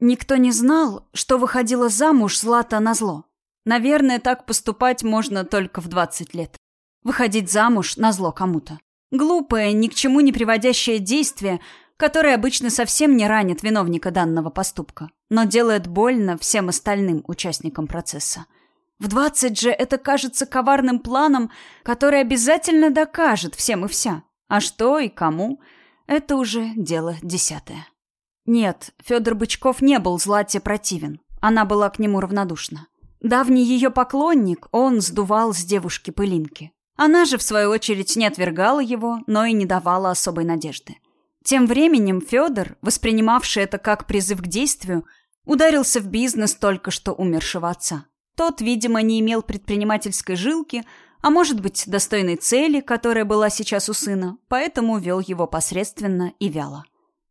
Никто не знал, что выходила замуж Злата на зло. Наверное, так поступать можно только в 20 лет. Выходить замуж на зло кому-то. Глупое, ни к чему не приводящее действие, которое обычно совсем не ранит виновника данного поступка, но делает больно всем остальным участникам процесса. В 20 же это кажется коварным планом, который обязательно докажет всем и вся. А что и кому – это уже дело десятое. Нет, Федор Бычков не был Злате противен. Она была к нему равнодушна. Давний ее поклонник, он сдувал с девушки пылинки. Она же, в свою очередь, не отвергала его, но и не давала особой надежды. Тем временем Федор, воспринимавший это как призыв к действию, ударился в бизнес только что умершего отца. Тот, видимо, не имел предпринимательской жилки, а может быть, достойной цели, которая была сейчас у сына, поэтому вел его посредственно и вяло.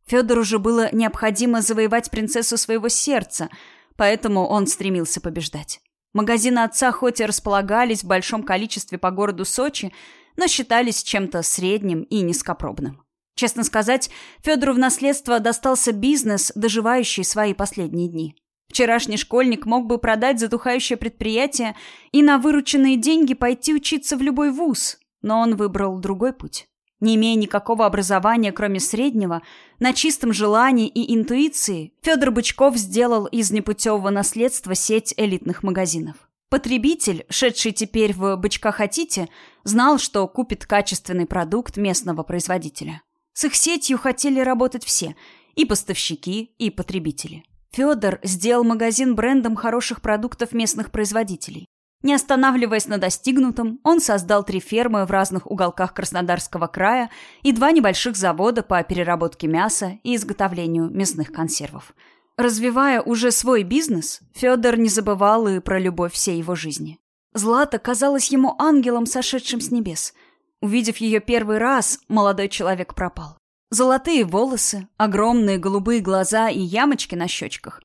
Федору же было необходимо завоевать принцессу своего сердца, поэтому он стремился побеждать. Магазины отца хоть и располагались в большом количестве по городу Сочи, но считались чем-то средним и низкопробным. Честно сказать, Федору в наследство достался бизнес, доживающий свои последние дни. Вчерашний школьник мог бы продать затухающее предприятие и на вырученные деньги пойти учиться в любой вуз, но он выбрал другой путь. Не имея никакого образования, кроме среднего, на чистом желании и интуиции, Федор Бычков сделал из непутевого наследства сеть элитных магазинов. Потребитель, шедший теперь в «Бычка хотите», знал, что купит качественный продукт местного производителя. С их сетью хотели работать все – и поставщики, и потребители. Федор сделал магазин брендом хороших продуктов местных производителей. Не останавливаясь на достигнутом, он создал три фермы в разных уголках Краснодарского края и два небольших завода по переработке мяса и изготовлению мясных консервов. Развивая уже свой бизнес, Федор не забывал и про любовь всей его жизни. Злата казалась ему ангелом, сошедшим с небес. Увидев ее первый раз, молодой человек пропал. Золотые волосы, огромные голубые глаза и ямочки на щечках.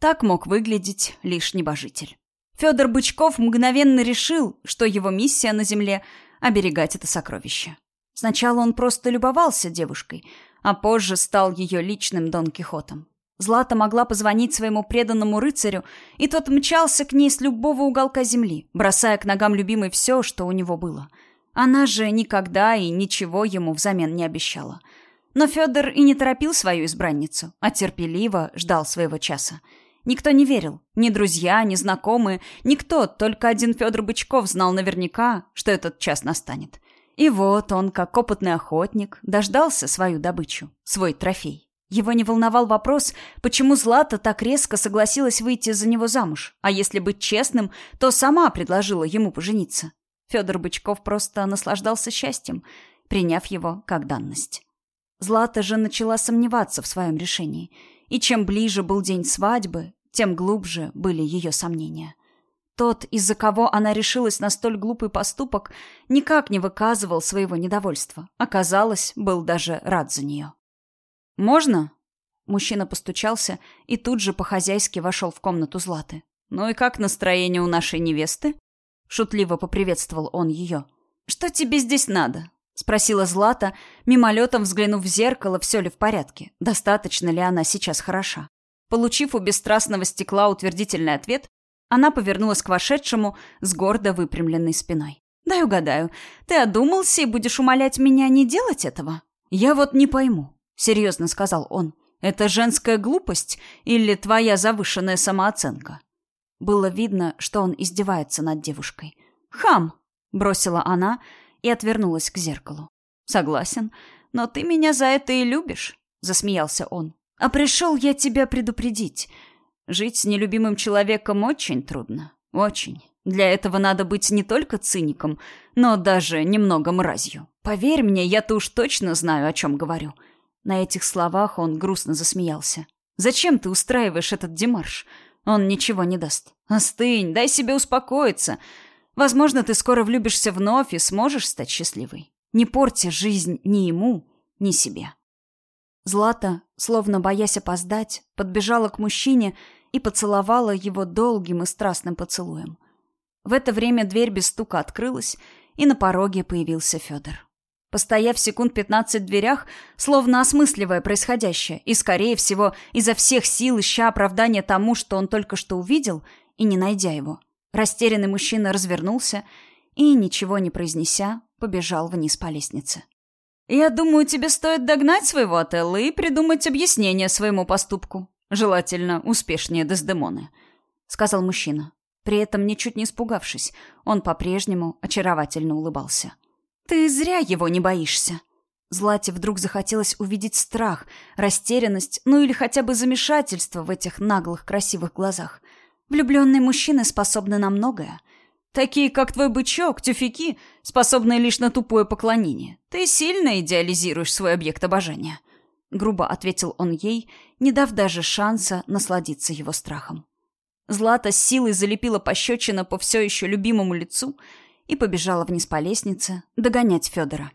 Так мог выглядеть лишь небожитель. Федор Бычков мгновенно решил, что его миссия на земле — оберегать это сокровище. Сначала он просто любовался девушкой, а позже стал ее личным Дон Кихотом. Злата могла позвонить своему преданному рыцарю, и тот мчался к ней с любого уголка земли, бросая к ногам любимой все, что у него было. Она же никогда и ничего ему взамен не обещала. Но Федор и не торопил свою избранницу, а терпеливо ждал своего часа. Никто не верил. Ни друзья, ни знакомые. Никто, только один Федор Бычков знал наверняка, что этот час настанет. И вот он, как опытный охотник, дождался свою добычу, свой трофей. Его не волновал вопрос, почему Злата так резко согласилась выйти за него замуж, а если быть честным, то сама предложила ему пожениться. Федор Бычков просто наслаждался счастьем, приняв его как данность. Злата же начала сомневаться в своем решении, и чем ближе был день свадьбы, тем глубже были ее сомнения. Тот, из-за кого она решилась на столь глупый поступок, никак не выказывал своего недовольства. Оказалось, был даже рад за нее. «Можно?» Мужчина постучался и тут же по-хозяйски вошел в комнату Златы. «Ну и как настроение у нашей невесты?» Шутливо поприветствовал он ее. «Что тебе здесь надо?» Спросила Злата, мимолетом взглянув в зеркало, все ли в порядке, достаточно ли она сейчас хороша. Получив у бесстрастного стекла утвердительный ответ, она повернулась к вошедшему с гордо выпрямленной спиной. «Дай угадаю, ты одумался и будешь умолять меня не делать этого?» «Я вот не пойму», — серьезно сказал он. «Это женская глупость или твоя завышенная самооценка?» Было видно, что он издевается над девушкой. «Хам!» — бросила она и отвернулась к зеркалу. «Согласен, но ты меня за это и любишь», — засмеялся он. А пришел я тебя предупредить. Жить с нелюбимым человеком очень трудно. Очень. Для этого надо быть не только циником, но даже немного мразью. Поверь мне, я-то уж точно знаю, о чем говорю. На этих словах он грустно засмеялся. Зачем ты устраиваешь этот демарш? Он ничего не даст. Остынь, дай себе успокоиться. Возможно, ты скоро влюбишься вновь и сможешь стать счастливой. Не порти жизнь ни ему, ни себе. Злата, словно боясь опоздать, подбежала к мужчине и поцеловала его долгим и страстным поцелуем. В это время дверь без стука открылась, и на пороге появился Федор. Постояв секунд пятнадцать в дверях, словно осмысливая происходящее, и, скорее всего, изо всех сил ища оправдания тому, что он только что увидел, и не найдя его, растерянный мужчина развернулся и, ничего не произнеся, побежал вниз по лестнице. «Я думаю, тебе стоит догнать своего Отелла и придумать объяснение своему поступку. Желательно успешнее Дездемоны», — сказал мужчина. При этом, ничуть не испугавшись, он по-прежнему очаровательно улыбался. «Ты зря его не боишься». Злате вдруг захотелось увидеть страх, растерянность, ну или хотя бы замешательство в этих наглых красивых глазах. Влюбленные мужчины способны на многое. Такие, как твой бычок, тюфяки, способные лишь на тупое поклонение. Ты сильно идеализируешь свой объект обожания. Грубо ответил он ей, не дав даже шанса насладиться его страхом. Злата с силой залепила пощечина по все еще любимому лицу и побежала вниз по лестнице догонять Федора.